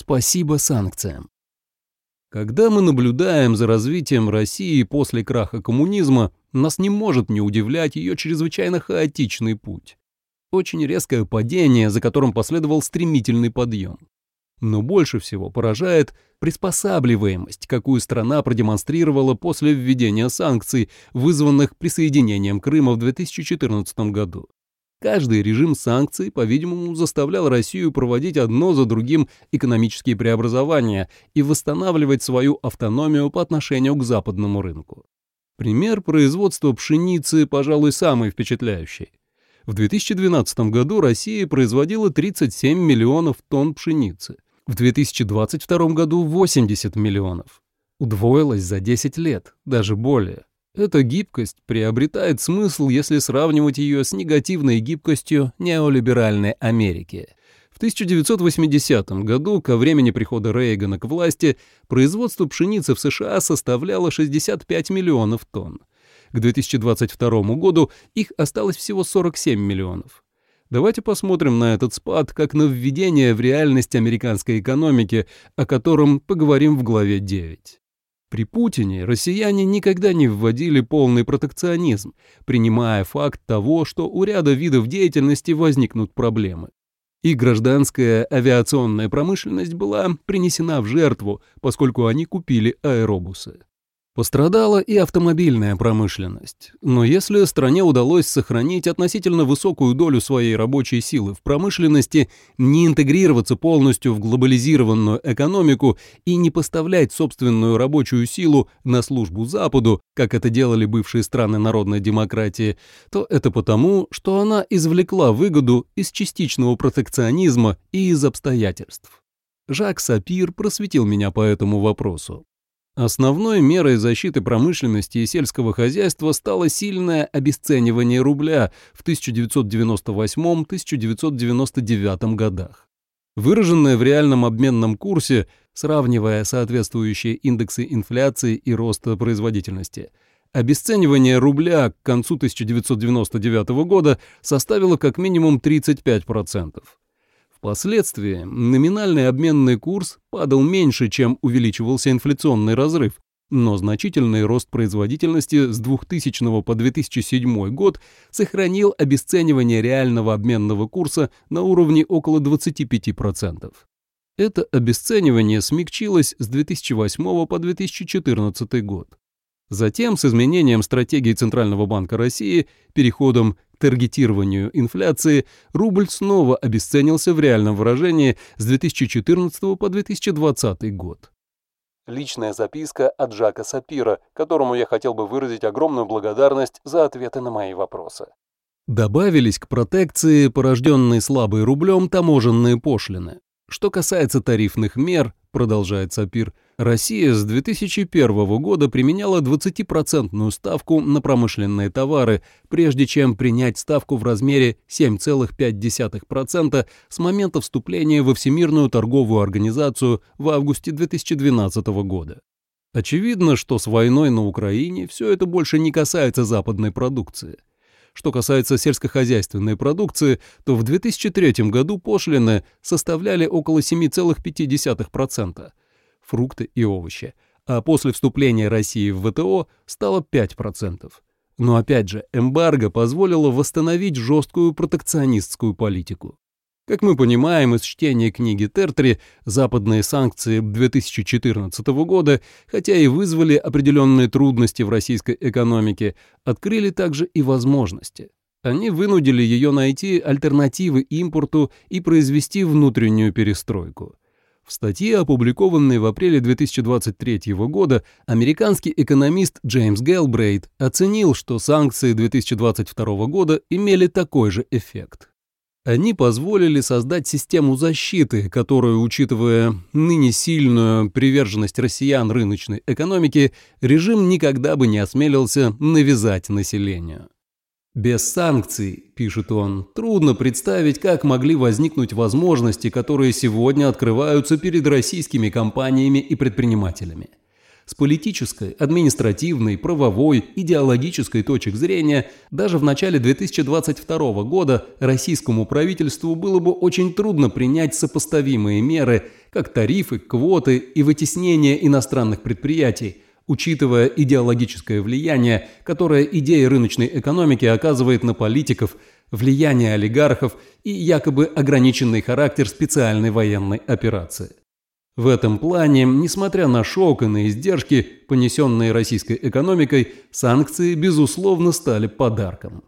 Спасибо санкциям. Когда мы наблюдаем за развитием России после краха коммунизма, нас не может не удивлять ее чрезвычайно хаотичный путь. Очень резкое падение, за которым последовал стремительный подъем. Но больше всего поражает приспосабливаемость, какую страна продемонстрировала после введения санкций, вызванных присоединением Крыма в 2014 году. Каждый режим санкций, по-видимому, заставлял Россию проводить одно за другим экономические преобразования и восстанавливать свою автономию по отношению к западному рынку. Пример производства пшеницы, пожалуй, самый впечатляющий. В 2012 году Россия производила 37 миллионов тонн пшеницы, в 2022 году 80 миллионов. Удвоилась за 10 лет, даже более. Эта гибкость приобретает смысл, если сравнивать ее с негативной гибкостью неолиберальной Америки. В 1980 году, ко времени прихода Рейгана к власти, производство пшеницы в США составляло 65 миллионов тонн. К 2022 году их осталось всего 47 миллионов. Давайте посмотрим на этот спад как на введение в реальность американской экономики, о котором поговорим в главе 9. При Путине россияне никогда не вводили полный протекционизм, принимая факт того, что у ряда видов деятельности возникнут проблемы. И гражданская авиационная промышленность была принесена в жертву, поскольку они купили аэробусы. Пострадала и автомобильная промышленность. Но если стране удалось сохранить относительно высокую долю своей рабочей силы в промышленности, не интегрироваться полностью в глобализированную экономику и не поставлять собственную рабочую силу на службу Западу, как это делали бывшие страны народной демократии, то это потому, что она извлекла выгоду из частичного протекционизма и из обстоятельств. Жак Сапир просветил меня по этому вопросу. Основной мерой защиты промышленности и сельского хозяйства стало сильное обесценивание рубля в 1998-1999 годах. Выраженное в реальном обменном курсе, сравнивая соответствующие индексы инфляции и роста производительности, обесценивание рубля к концу 1999 года составило как минимум 35%. Впоследствии номинальный обменный курс падал меньше, чем увеличивался инфляционный разрыв, но значительный рост производительности с 2000 по 2007 год сохранил обесценивание реального обменного курса на уровне около 25%. Это обесценивание смягчилось с 2008 по 2014 год. Затем, с изменением стратегии Центрального банка России, переходом таргетированию инфляции рубль снова обесценился в реальном выражении с 2014 по 2020 год. Личная записка от Жака Сапира, которому я хотел бы выразить огромную благодарность за ответы на мои вопросы. Добавились к протекции, порожденной слабой рублем, таможенные пошлины. Что касается тарифных мер, продолжает Сапир, Россия с 2001 года применяла 20% ставку на промышленные товары, прежде чем принять ставку в размере 7,5% с момента вступления во Всемирную торговую организацию в августе 2012 года. Очевидно, что с войной на Украине все это больше не касается западной продукции. Что касается сельскохозяйственной продукции, то в 2003 году пошлины составляли около 7,5%, фрукты и овощи, а после вступления России в ВТО стало 5%. Но опять же, эмбарго позволило восстановить жесткую протекционистскую политику. Как мы понимаем из чтения книги Тертри, западные санкции 2014 года, хотя и вызвали определенные трудности в российской экономике, открыли также и возможности. Они вынудили ее найти альтернативы импорту и произвести внутреннюю перестройку. В статье, опубликованной в апреле 2023 года, американский экономист Джеймс Гелбрейт оценил, что санкции 2022 года имели такой же эффект. Они позволили создать систему защиты, которую, учитывая ныне сильную приверженность россиян рыночной экономике, режим никогда бы не осмелился навязать населению. Без санкций, пишет он, трудно представить, как могли возникнуть возможности, которые сегодня открываются перед российскими компаниями и предпринимателями. С политической, административной, правовой, идеологической точек зрения, даже в начале 2022 года российскому правительству было бы очень трудно принять сопоставимые меры, как тарифы, квоты и вытеснение иностранных предприятий, учитывая идеологическое влияние, которое идея рыночной экономики оказывает на политиков, влияние олигархов и якобы ограниченный характер специальной военной операции. В этом плане, несмотря на шок и на издержки, понесенные российской экономикой, санкции, безусловно, стали подарком.